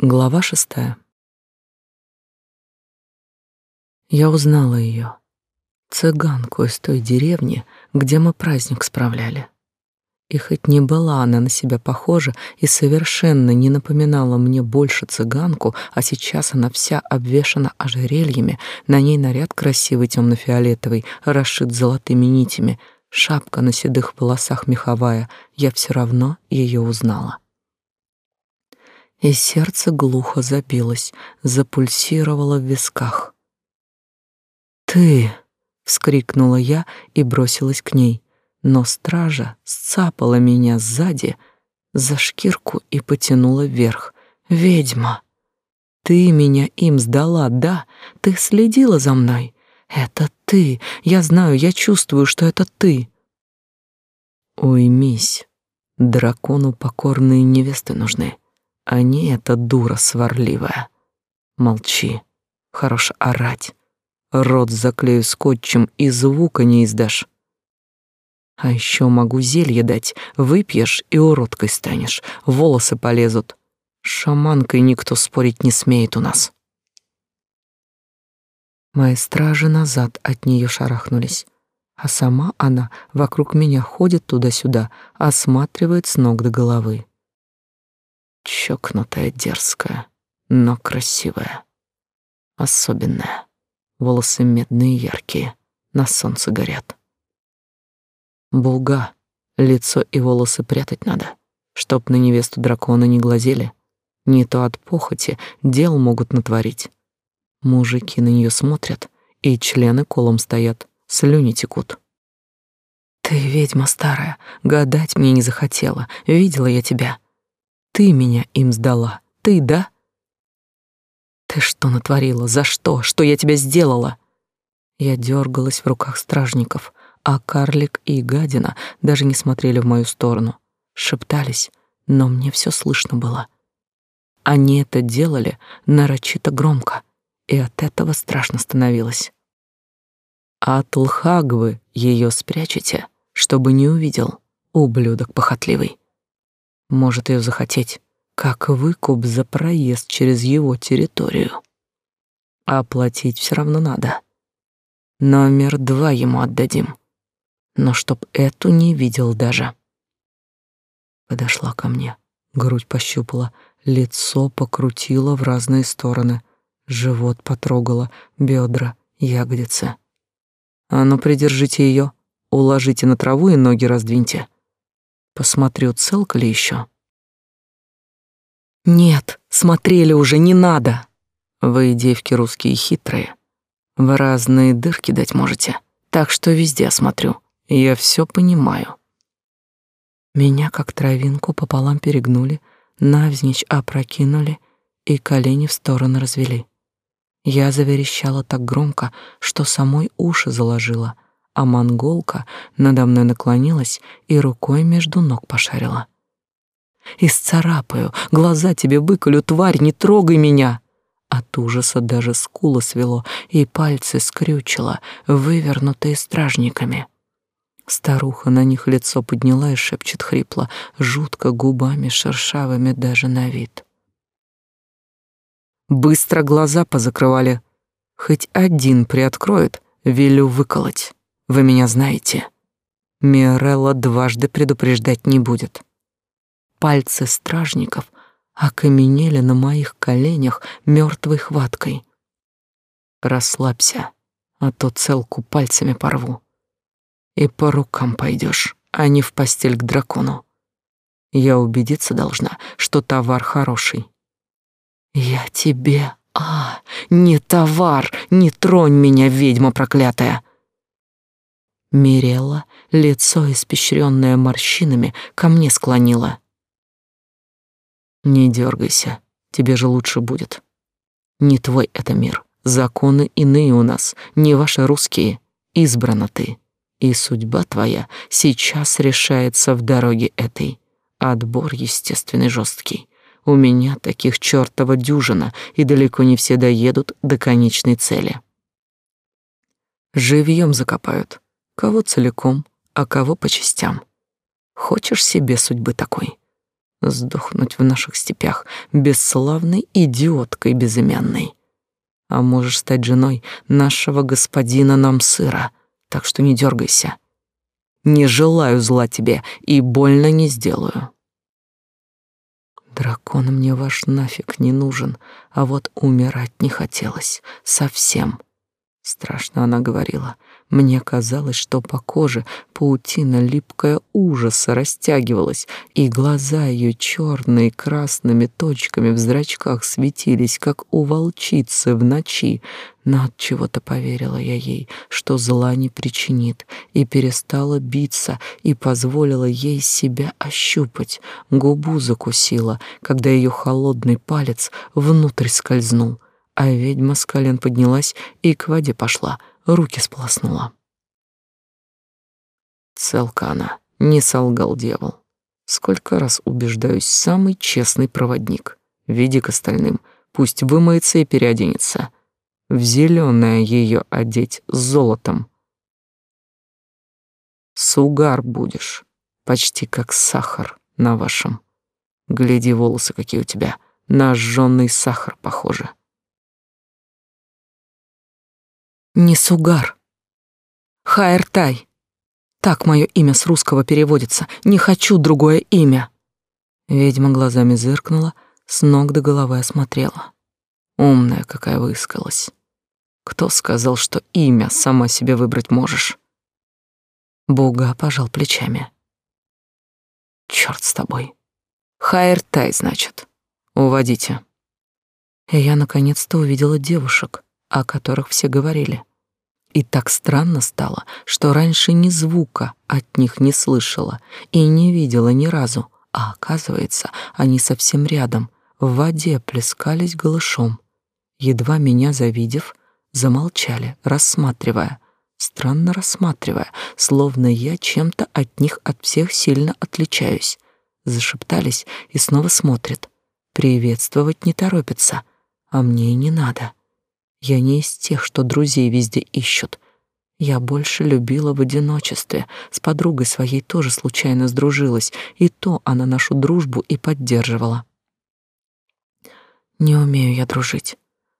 Глава шестая. Я узнала ее, цыганку из той деревни, где мы праздник справляли. И хоть не была она на себя похожа и совершенно не напоминала мне больше цыганку, а сейчас она вся обвешана ожерельями, на ней наряд красивый темно-фиолетовый, расшит золотыми нитями, шапка на седых волосах меховая, я все равно ее узнала и сердце глухо забилось, запульсировало в висках. «Ты!» — вскрикнула я и бросилась к ней, но стража сцапала меня сзади за шкирку и потянула вверх. «Ведьма! Ты меня им сдала, да? Ты следила за мной? Это ты! Я знаю, я чувствую, что это ты!» «Уймись! Дракону покорные невесты нужны!» А не эта дура сварливая. Молчи, хорош орать. Рот заклею скотчем и звука не издашь. А еще могу зелье дать, выпьешь и уродкой станешь, волосы полезут. Шаманкой никто спорить не смеет у нас. Мои стражи назад от нее шарахнулись, а сама она вокруг меня ходит туда-сюда, осматривает с ног до головы. Чокнутая, дерзкая, но красивая. Особенная. Волосы медные яркие, на солнце горят. Булга, лицо и волосы прятать надо, чтоб на невесту дракона не глазели. Не то от похоти дел могут натворить. Мужики на нее смотрят, и члены колом стоят, слюни текут. Ты ведьма старая, гадать мне не захотела, видела я тебя. Ты меня им сдала. Ты, да? Ты что натворила? За что? Что я тебе сделала? Я дергалась в руках стражников, а карлик и гадина даже не смотрели в мою сторону. Шептались, но мне все слышно было. Они это делали нарочито громко, и от этого страшно становилось. А от Лхагвы ее спрячете, чтобы не увидел, ублюдок похотливый может ее захотеть, как выкуп за проезд через его территорию. А оплатить все равно надо. Номер два ему отдадим. Но чтоб эту не видел даже. Подошла ко мне, грудь пощупала, лицо покрутила в разные стороны, живот потрогала, бедра, ягодицы. А ну придержите ее, уложите на траву и ноги раздвиньте. Посмотрю, целка ли еще. Нет, смотрели уже, не надо. Вы, девки русские, хитрые. Вы разные дырки дать можете, так что везде осмотрю. Я все понимаю. Меня, как травинку, пополам перегнули, навзничь опрокинули и колени в стороны развели. Я заверещала так громко, что самой уши заложила — а монголка надо мной наклонилась и рукой между ног пошарила. «Исцарапаю, глаза тебе выколю, тварь, не трогай меня!» От ужаса даже скулы свело и пальцы скрючило, вывернутые стражниками. Старуха на них лицо подняла и шепчет хрипло, жутко губами шершавыми даже на вид. Быстро глаза позакрывали. Хоть один приоткроет, велю выколоть. Вы меня знаете. Мирелла дважды предупреждать не будет. Пальцы стражников окаменели на моих коленях мертвой хваткой. Расслабься, а то целку пальцами порву. И по рукам пойдешь, а не в постель к дракону. Я убедиться должна, что товар хороший. Я тебе... А, не товар, не тронь меня, ведьма проклятая. Мирелла, лицо испещренное морщинами, ко мне склонила. Не дергайся, тебе же лучше будет. Не твой это мир, законы иные у нас, не ваши русские, избрана ты. И судьба твоя сейчас решается в дороге этой. Отбор естественный жесткий. У меня таких чертова дюжина, и далеко не все доедут до конечной цели. Живьем закопают, Кого целиком, а кого по частям. Хочешь себе судьбы такой? Сдохнуть в наших степях, бесславной идиоткой безымянной. А можешь стать женой нашего господина Намсыра, так что не дергайся. Не желаю зла тебе и больно не сделаю. Дракон мне ваш нафиг не нужен, а вот умирать не хотелось. Совсем. Страшно она говорила. Мне казалось, что по коже паутина липкая ужаса растягивалась, и глаза ее черные красными точками в зрачках светились, как у волчицы в ночи. Но от чего-то поверила я ей, что зла не причинит, и перестала биться, и позволила ей себя ощупать. Губу закусила, когда ее холодный палец внутрь скользнул, а ведьма с колен поднялась и к воде пошла — руки сполоснула. Целка она, не солгал дьявол. Сколько раз убеждаюсь, самый честный проводник. Веди к остальным, пусть вымоется и переоденется. В зеленое ее одеть с золотом. Сугар будешь, почти как сахар на вашем. Гляди, волосы какие у тебя, на сахар похожи. Не Сугар. Хайртай. Так мое имя с русского переводится. Не хочу другое имя. Ведьма глазами зыркнула, с ног до головы осмотрела. Умная какая выискалась. Кто сказал, что имя сама себе выбрать можешь? Буга пожал плечами. Черт с тобой. Хайртай, значит. Уводите. И я наконец-то увидела девушек, о которых все говорили. И так странно стало, что раньше ни звука от них не слышала и не видела ни разу, а оказывается, они совсем рядом, в воде плескались голышом. Едва меня завидев, замолчали, рассматривая, странно рассматривая, словно я чем-то от них от всех сильно отличаюсь. Зашептались и снова смотрят. Приветствовать не торопятся, а мне и не надо. Я не из тех, что друзей везде ищут. Я больше любила в одиночестве. С подругой своей тоже случайно сдружилась, и то она нашу дружбу и поддерживала. Не умею я дружить.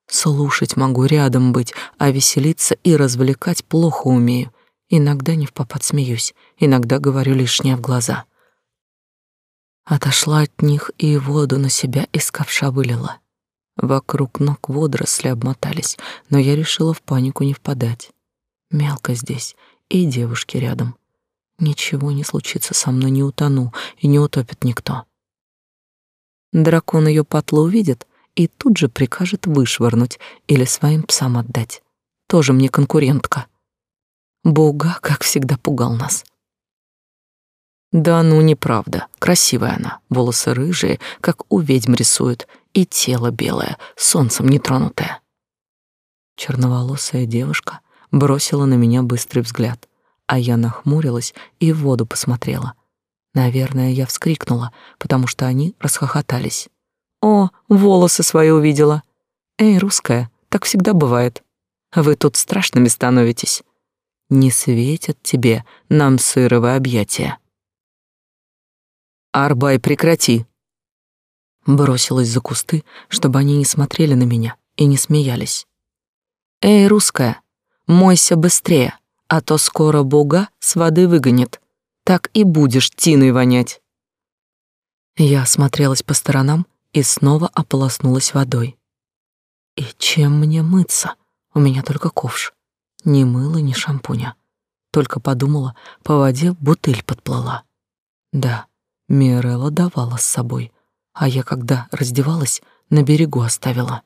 Слушать могу, рядом быть, а веселиться и развлекать плохо умею. Иногда не в попад смеюсь, иногда говорю лишнее в глаза. Отошла от них и воду на себя из ковша вылила. Вокруг ног водоросли обмотались, но я решила в панику не впадать. Мелко здесь, и девушки рядом. Ничего не случится со мной, не утону, и не утопит никто. Дракон ее патло увидит и тут же прикажет вышвырнуть или своим псам отдать. Тоже мне конкурентка. Бога, как всегда, пугал нас. Да ну, неправда. Красивая она. Волосы рыжие, как у ведьм рисуют, и тело белое, солнцем не тронутое. Черноволосая девушка бросила на меня быстрый взгляд, а я нахмурилась и в воду посмотрела. Наверное, я вскрикнула, потому что они расхохотались. «О, волосы свои увидела!» «Эй, русская, так всегда бывает. Вы тут страшными становитесь. Не светят тебе нам сыровые объятия». «Арбай, прекрати!» Бросилась за кусты, чтобы они не смотрели на меня и не смеялись. «Эй, русская, мойся быстрее, а то скоро Бога с воды выгонит. Так и будешь тиной вонять». Я осмотрелась по сторонам и снова ополоснулась водой. И чем мне мыться? У меня только ковш. Ни мыла, ни шампуня. Только подумала, по воде бутыль подплыла. Да, Мирелла давала с собой, а я, когда раздевалась, на берегу оставила.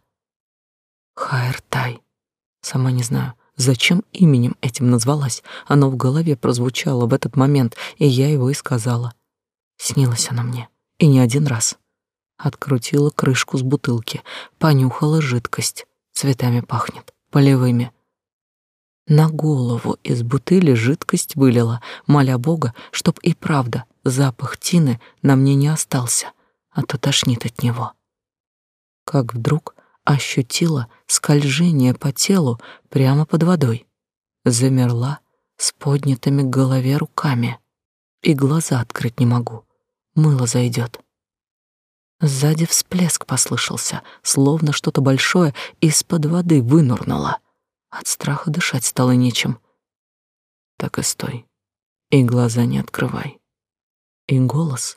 Хайртай. Сама не знаю, зачем именем этим назвалась. Оно в голове прозвучало в этот момент, и я его и сказала. Снилась она мне, и не один раз. Открутила крышку с бутылки, понюхала жидкость. Цветами пахнет, полевыми. На голову из бутыли жидкость вылила, моля Бога, чтоб и правда запах тины на мне не остался — а то тошнит от него. Как вдруг ощутила скольжение по телу прямо под водой. Замерла с поднятыми к голове руками. И глаза открыть не могу. Мыло зайдет. Сзади всплеск послышался, словно что-то большое из-под воды вынурнуло. От страха дышать стало нечем. Так и стой, и глаза не открывай. И голос.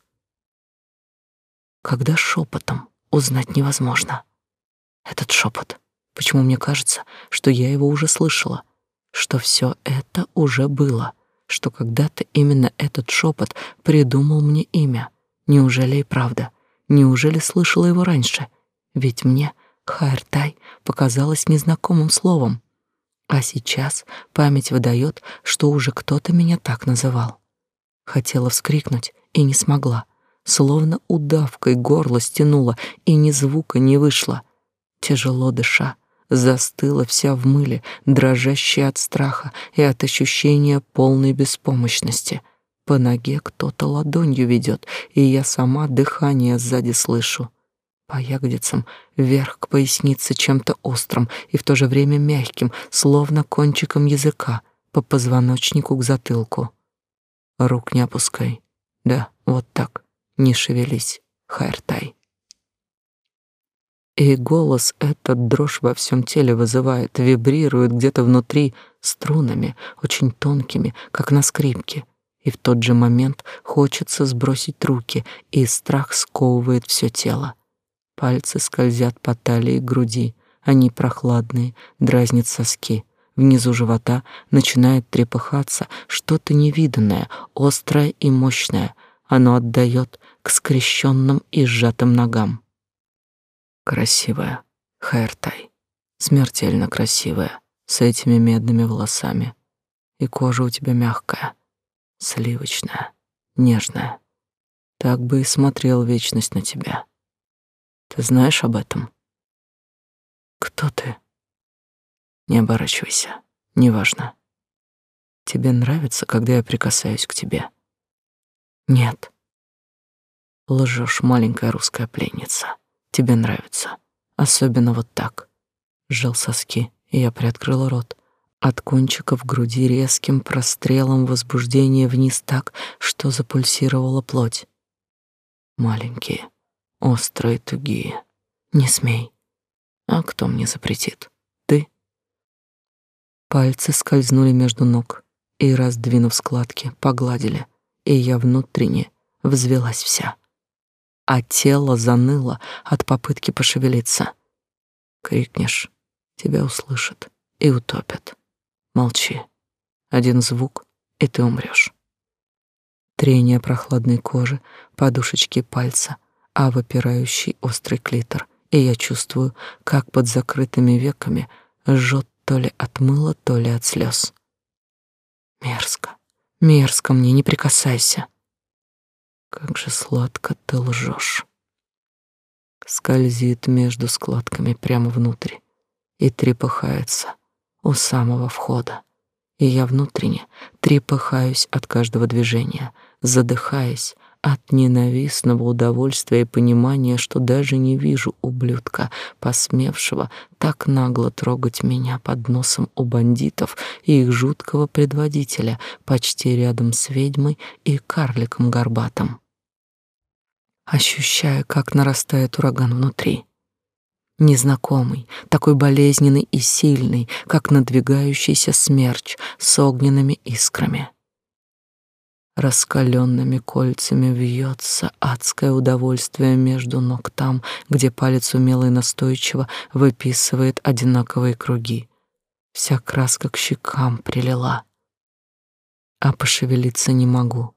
Когда шепотом узнать невозможно. Этот шепот. Почему мне кажется, что я его уже слышала, что все это уже было, что когда-то именно этот шепот придумал мне имя. Неужели и правда? Неужели слышала его раньше? Ведь мне Хайртай показалось незнакомым словом. А сейчас память выдает, что уже кто-то меня так называл. Хотела вскрикнуть и не смогла, словно удавкой горло стянула, и ни звука не вышло. Тяжело дыша, застыла вся в мыле, дрожащая от страха и от ощущения полной беспомощности — по ноге кто-то ладонью ведет, и я сама дыхание сзади слышу. По ягодицам вверх к пояснице чем-то острым и в то же время мягким, словно кончиком языка, по позвоночнику к затылку. Рук не опускай. Да, вот так. Не шевелись, Хайртай. И голос этот дрожь во всем теле вызывает, вибрирует где-то внутри струнами, очень тонкими, как на скрипке и в тот же момент хочется сбросить руки, и страх сковывает все тело. Пальцы скользят по талии и груди, они прохладные, дразнят соски. Внизу живота начинает трепыхаться что-то невиданное, острое и мощное. Оно отдает к скрещенным и сжатым ногам. Красивая, Хайртай, смертельно красивая, с этими медными волосами. И кожа у тебя мягкая, сливочная, нежная. Так бы и смотрел вечность на тебя. Ты знаешь об этом? Кто ты? Не оборачивайся, неважно. Тебе нравится, когда я прикасаюсь к тебе? Нет. Лжешь, маленькая русская пленница. Тебе нравится. Особенно вот так. Сжал соски, и я приоткрыла рот от кончиков груди резким прострелом возбуждения вниз так, что запульсировала плоть. Маленькие, острые, тугие. Не смей. А кто мне запретит? Пальцы скользнули между ног и, раздвинув складки, погладили, и я внутренне взвелась вся. А тело заныло от попытки пошевелиться. Крикнешь, тебя услышат и утопят. Молчи. Один звук, и ты умрешь. Трение прохладной кожи, подушечки пальца, а выпирающий острый клитор, и я чувствую, как под закрытыми веками жжет то ли от мыла, то ли от слез. Мерзко, мерзко мне, не прикасайся. Как же сладко ты лжешь. Скользит между складками прямо внутрь и трепыхается у самого входа. И я внутренне трепыхаюсь от каждого движения, задыхаясь от ненавистного удовольствия и понимания, что даже не вижу ублюдка, посмевшего так нагло трогать меня под носом у бандитов и их жуткого предводителя, почти рядом с ведьмой и карликом горбатым. Ощущая, как нарастает ураган внутри, незнакомый, такой болезненный и сильный, как надвигающийся смерч с огненными искрами. Раскаленными кольцами вьется адское удовольствие между ног там, где палец умело и настойчиво выписывает одинаковые круги. Вся краска к щекам прилила, а пошевелиться не могу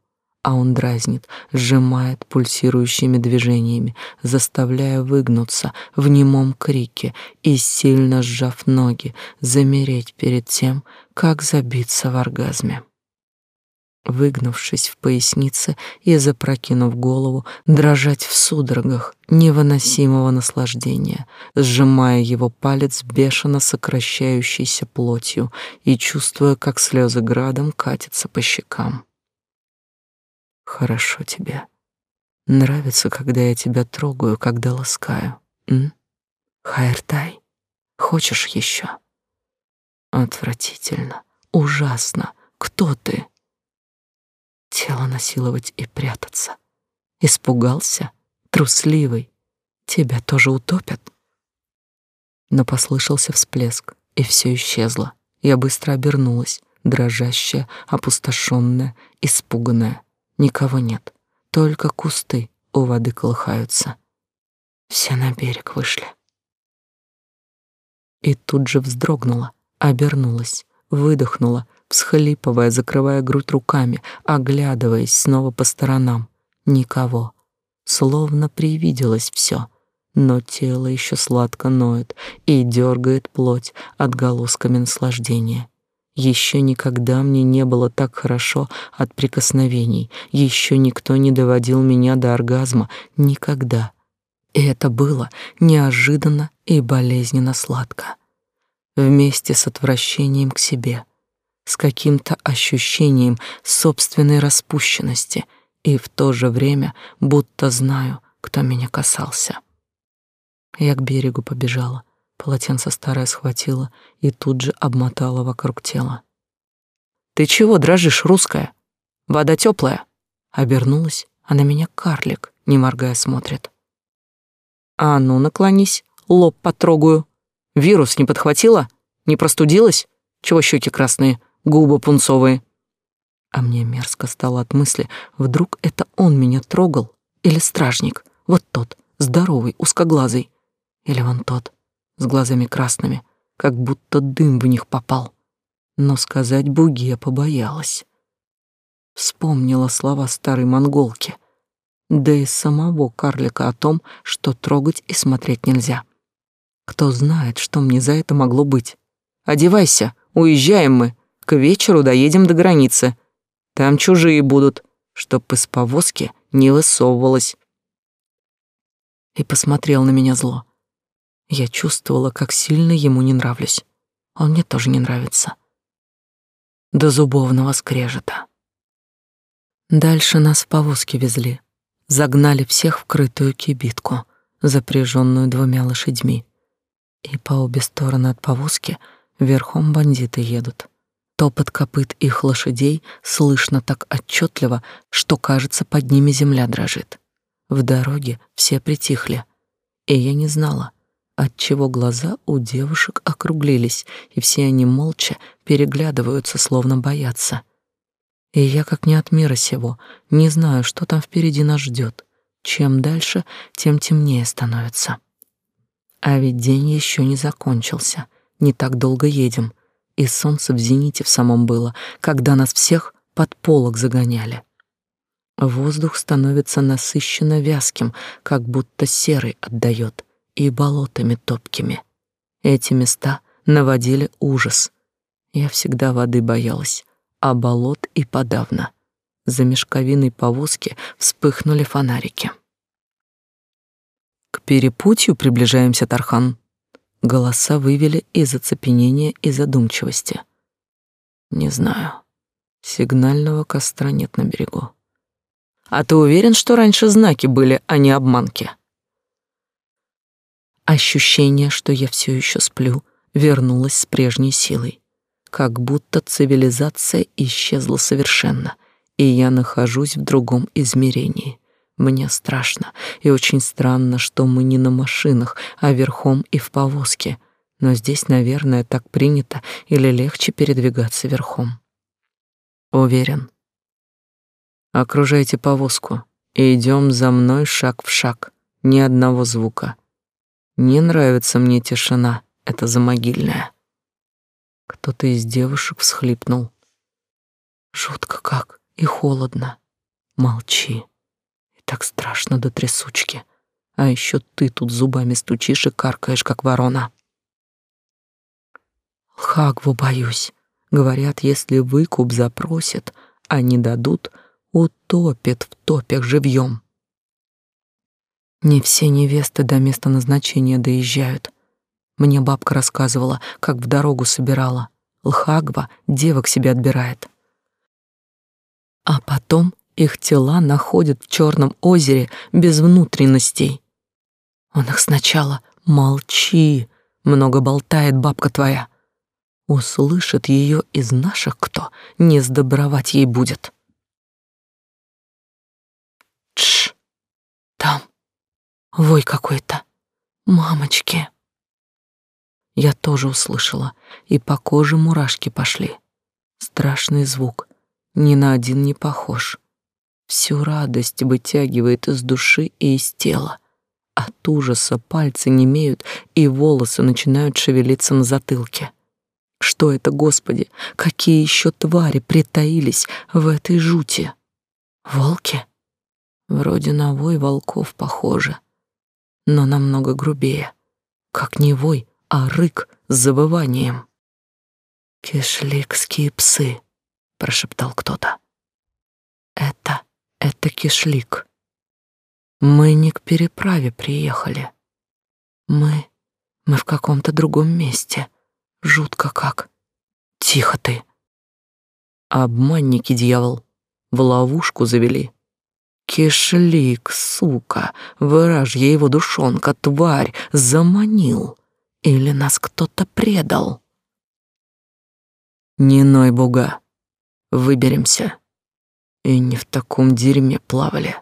а он дразнит, сжимает пульсирующими движениями, заставляя выгнуться в немом крике и, сильно сжав ноги, замереть перед тем, как забиться в оргазме. Выгнувшись в пояснице и запрокинув голову, дрожать в судорогах невыносимого наслаждения, сжимая его палец бешено сокращающейся плотью и чувствуя, как слезы градом катятся по щекам. Хорошо тебе. Нравится, когда я тебя трогаю, когда ласкаю. М? Хайртай, хочешь еще? Отвратительно, ужасно. Кто ты? Тело насиловать и прятаться. Испугался, трусливый. тебя тоже утопят. Но послышался всплеск, и все исчезло. Я быстро обернулась, дрожащая, опустошенная, испуганная. Никого нет, только кусты у воды колыхаются. Все на берег вышли. И тут же вздрогнула, обернулась, выдохнула, всхлипывая, закрывая грудь руками, оглядываясь снова по сторонам. Никого. Словно привиделось все, но тело еще сладко ноет и дергает плоть отголосками наслаждения. Еще никогда мне не было так хорошо от прикосновений, еще никто не доводил меня до оргазма, никогда. И это было неожиданно и болезненно сладко. Вместе с отвращением к себе, с каким-то ощущением собственной распущенности и в то же время будто знаю, кто меня касался. Я к берегу побежала, полотенце старое схватила и тут же обмотала вокруг тела. «Ты чего дрожишь, русская? Вода теплая?» Обернулась, а на меня карлик, не моргая, смотрит. А ну, наклонись, лоб потрогаю. Вирус не подхватила? Не простудилась? Чего щеки красные, губы пунцовые? А мне мерзко стало от мысли, вдруг это он меня трогал или стражник, вот тот, здоровый, узкоглазый, или вон тот, с глазами красными, как будто дым в них попал. Но сказать Буге побоялась. Вспомнила слова старой монголки — да и самого карлика о том, что трогать и смотреть нельзя. Кто знает, что мне за это могло быть. Одевайся, уезжаем мы. К вечеру доедем до границы. Там чужие будут, чтоб из повозки не высовывалась. И посмотрел на меня зло. Я чувствовала, как сильно ему не нравлюсь. Он мне тоже не нравится. До зубовного скрежета. Дальше нас в повозке везли загнали всех в крытую кибитку, запряженную двумя лошадьми. И по обе стороны от повозки верхом бандиты едут. Топот копыт их лошадей слышно так отчетливо, что, кажется, под ними земля дрожит. В дороге все притихли, и я не знала, отчего глаза у девушек округлились, и все они молча переглядываются, словно боятся. И я, как не от мира сего, не знаю, что там впереди нас ждет. Чем дальше, тем темнее становится. А ведь день еще не закончился. Не так долго едем. И солнце в зените в самом было, когда нас всех под полог загоняли. Воздух становится насыщенно вязким, как будто серый отдает, и болотами топкими. Эти места наводили ужас. Я всегда воды боялась, а болот и подавно. За мешковиной повозки вспыхнули фонарики. К перепутью приближаемся, Тархан. Голоса вывели из оцепенения и задумчивости. Не знаю. Сигнального костра нет на берегу. А ты уверен, что раньше знаки были, а не обманки? Ощущение, что я все еще сплю, вернулось с прежней силой как будто цивилизация исчезла совершенно, и я нахожусь в другом измерении. Мне страшно и очень странно, что мы не на машинах, а верхом и в повозке. Но здесь, наверное, так принято или легче передвигаться верхом. Уверен. Окружайте повозку и идем за мной шаг в шаг, ни одного звука. Не нравится мне тишина, это замогильная. Кто-то из девушек всхлипнул. Жутко как и холодно. Молчи. Так страшно до трясучки. А еще ты тут зубами стучишь и каркаешь, как ворона. Хагву боюсь. Говорят, если выкуп запросят, а не дадут, утопит в топях живьем. Не все невесты до места назначения доезжают. Мне бабка рассказывала, как в дорогу собирала. Лхагва девок себе отбирает. А потом их тела находят в черном озере без внутренностей. Он их сначала «молчи», много болтает бабка твоя. Услышит ее из наших кто, не сдобровать ей будет. Тш, там Вой какой-то. Мамочки. Я тоже услышала, и по коже мурашки пошли. Страшный звук, ни на один не похож. Всю радость вытягивает из души и из тела. От ужаса пальцы немеют, и волосы начинают шевелиться на затылке. Что это, Господи? Какие еще твари притаились в этой жути? Волки? Вроде на вой волков похоже, но намного грубее. Как не вой, а рык с завыванием. «Кишликские псы», — прошептал кто-то. «Это, кишлик. Мы не к переправе приехали. Мы, мы в каком-то другом месте. Жутко как. Тихо ты. Обманники, дьявол, в ловушку завели. Кишлик, сука, выражья его душонка, тварь, заманил. Или нас кто-то предал. Не ной бога. Выберемся. И не в таком дерьме плавали.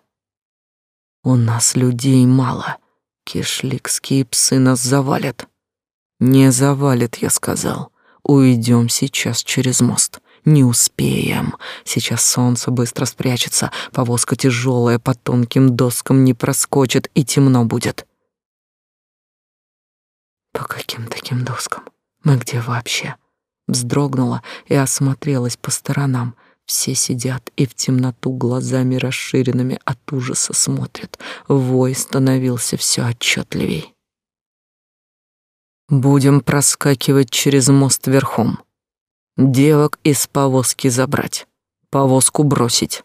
У нас людей мало. Кишликские псы нас завалят. Не завалят, я сказал. Уйдем сейчас через мост. Не успеем. Сейчас солнце быстро спрячется, повозка тяжелая по тонким доскам не проскочит и темно будет. По каким таким доскам? Мы где вообще? Вздрогнула и осмотрелась по сторонам. Все сидят и в темноту глазами расширенными от ужаса смотрят. Вой становился все отчетливей. Будем проскакивать через мост верхом. Девок из повозки забрать, повозку бросить.